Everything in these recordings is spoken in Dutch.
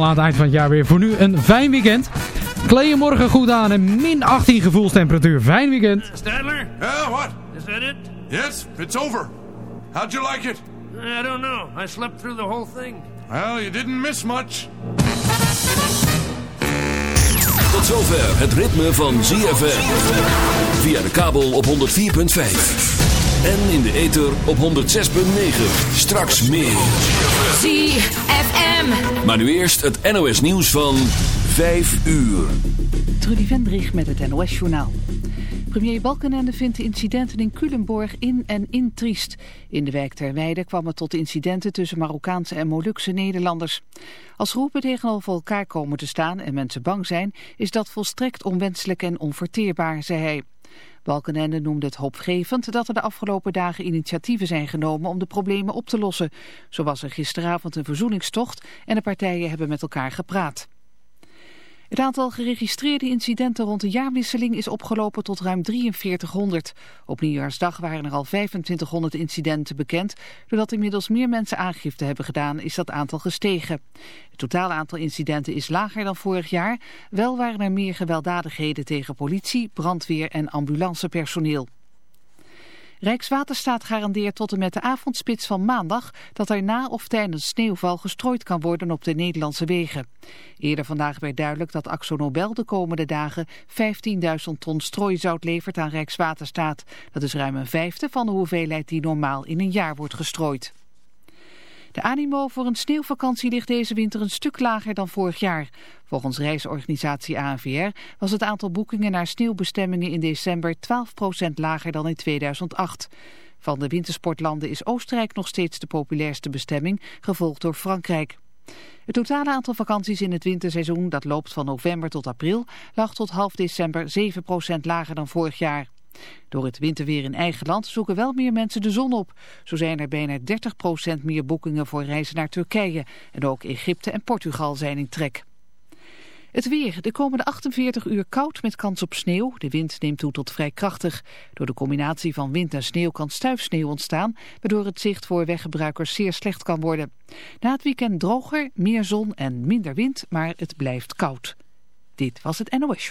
Aan het eind van het jaar weer voor nu een fijn weekend. Kleed je morgen goed aan en min 18 gevoelstemperatuur. Fijn weekend. Stadler, Yeah, what? is that it? Yes, it's over. How'd you like it? I don't know. I slept through the whole thing. Well, you didn't miss much. Tot zover het ritme van ZFM. Via de kabel op 104.5. En in de ether op 106.9. Straks meer. ZFM. Maar nu eerst het NOS nieuws van 5 uur. Trudy Vendrich met het NOS-journaal. Premier Balkenende vindt de incidenten in Culemborg in en in triest. In de wijk Terweide kwam het tot incidenten tussen Marokkaanse en Molukse Nederlanders. Als groepen tegenover elkaar komen te staan en mensen bang zijn... is dat volstrekt onwenselijk en onverteerbaar, zei hij. Balkenende noemde het hoopgevend dat er de afgelopen dagen initiatieven zijn genomen om de problemen op te lossen. Zo was er gisteravond een verzoeningstocht en de partijen hebben met elkaar gepraat. Het aantal geregistreerde incidenten rond de jaarwisseling is opgelopen tot ruim 4300. Op nieuwjaarsdag waren er al 2500 incidenten bekend. Doordat inmiddels meer mensen aangifte hebben gedaan is dat aantal gestegen. Het totale aantal incidenten is lager dan vorig jaar. Wel waren er meer gewelddadigheden tegen politie, brandweer en ambulancepersoneel. Rijkswaterstaat garandeert tot en met de avondspits van maandag dat er na of tijdens sneeuwval gestrooid kan worden op de Nederlandse wegen. Eerder vandaag werd duidelijk dat Axo Nobel de komende dagen 15.000 ton strooizout levert aan Rijkswaterstaat. Dat is ruim een vijfde van de hoeveelheid die normaal in een jaar wordt gestrooid. De animo voor een sneeuwvakantie ligt deze winter een stuk lager dan vorig jaar. Volgens reisorganisatie ANVR was het aantal boekingen naar sneeuwbestemmingen in december 12% lager dan in 2008. Van de wintersportlanden is Oostenrijk nog steeds de populairste bestemming, gevolgd door Frankrijk. Het totale aantal vakanties in het winterseizoen, dat loopt van november tot april, lag tot half december 7% lager dan vorig jaar. Door het winterweer in eigen land zoeken wel meer mensen de zon op. Zo zijn er bijna 30% meer boekingen voor reizen naar Turkije. En ook Egypte en Portugal zijn in trek. Het weer. De komende 48 uur koud met kans op sneeuw. De wind neemt toe tot vrij krachtig. Door de combinatie van wind en sneeuw kan stuifsneeuw ontstaan... waardoor het zicht voor weggebruikers zeer slecht kan worden. Na het weekend droger, meer zon en minder wind, maar het blijft koud. Dit was het NOS.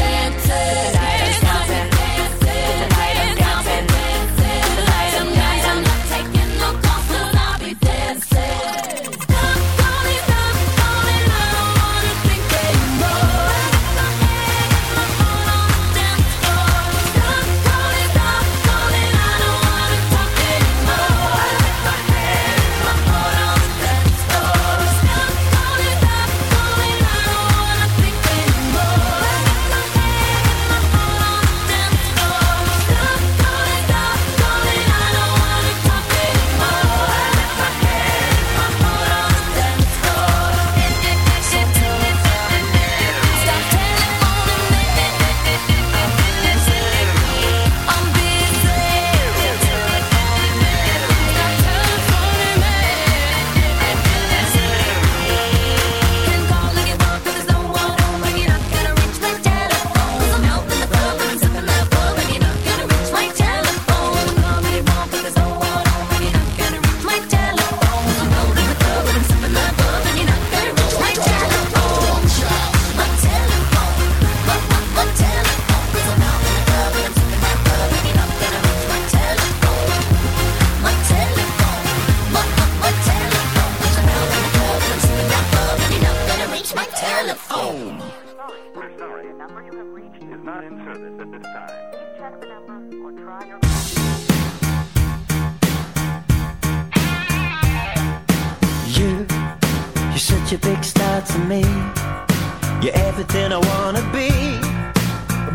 number you have reached is not in service at this time. Please check the number or try your... You, you're such a big star to me. You're everything I wanna be.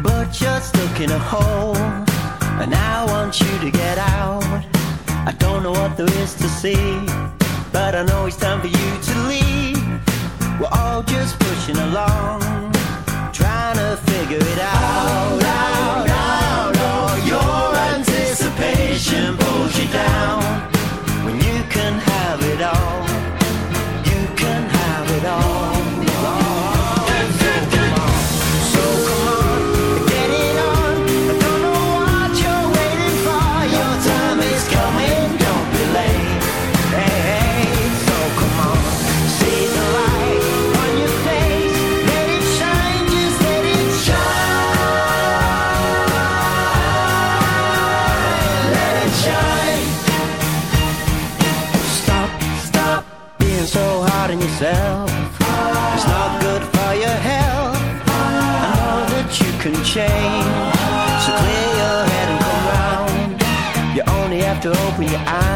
But you're stuck in a hole, and I want you to get out. I don't know what there is to see, but I know it's time for you to leave. We're all just pushing along trying to figure it out. Out, out, out, out. Your anticipation pulls you down. yourself. It's not good for your health. I know that you can change. So clear your head and come round. You only have to open your eyes.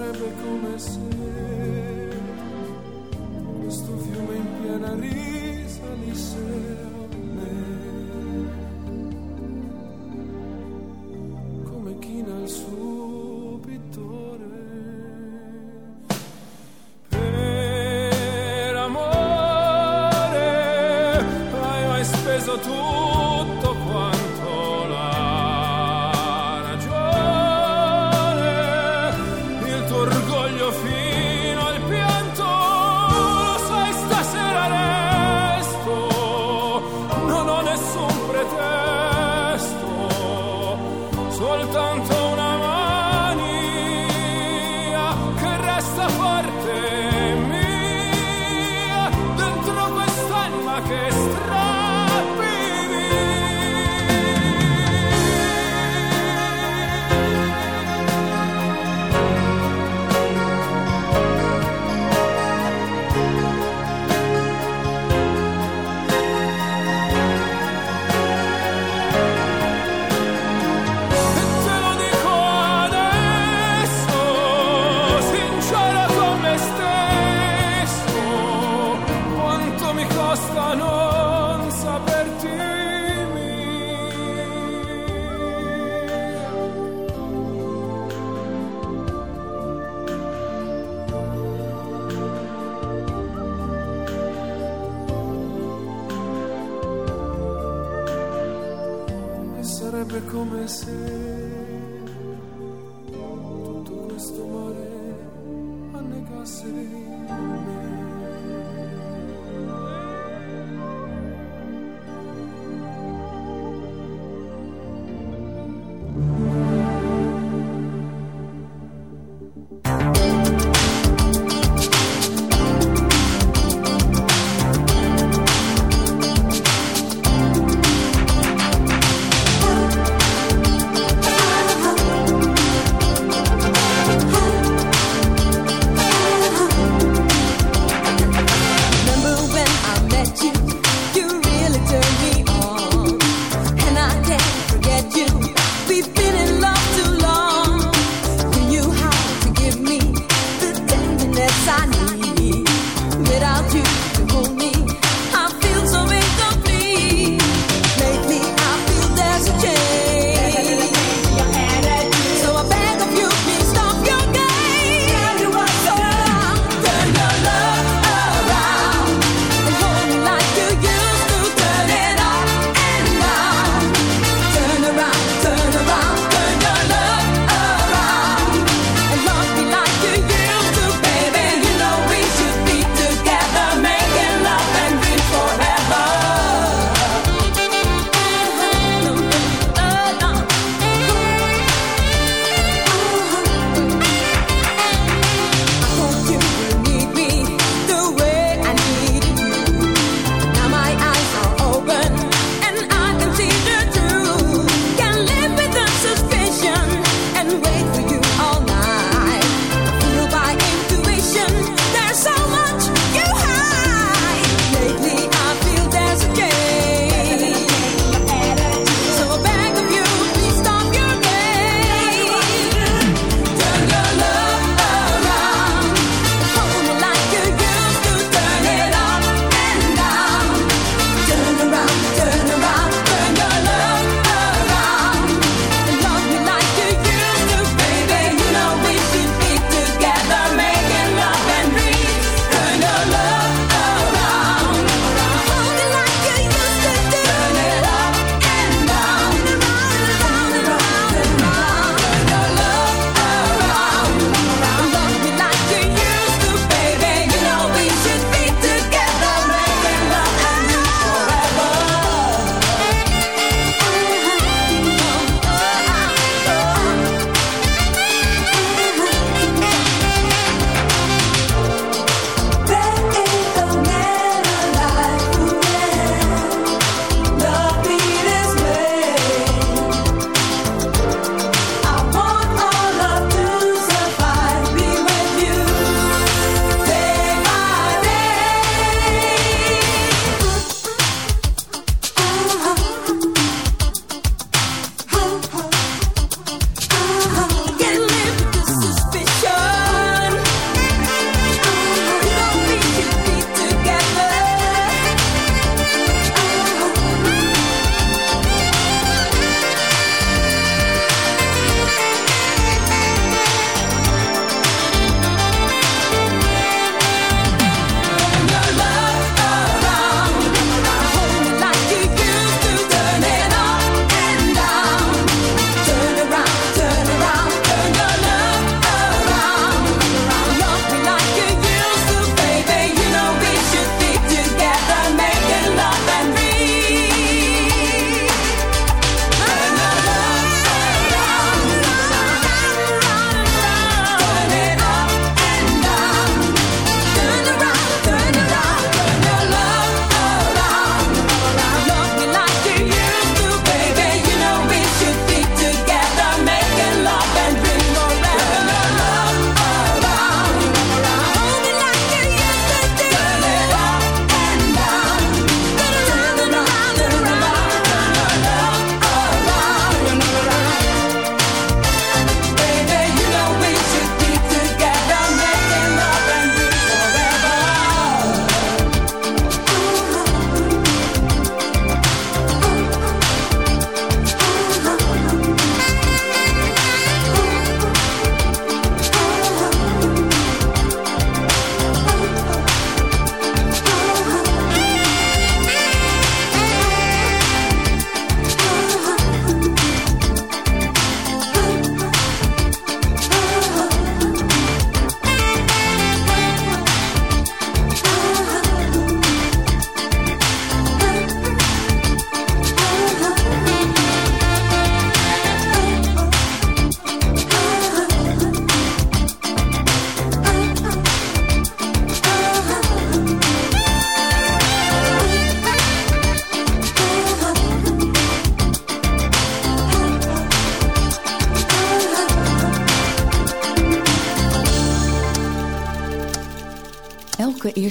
sarebbe come se questo fiume in piena risalisse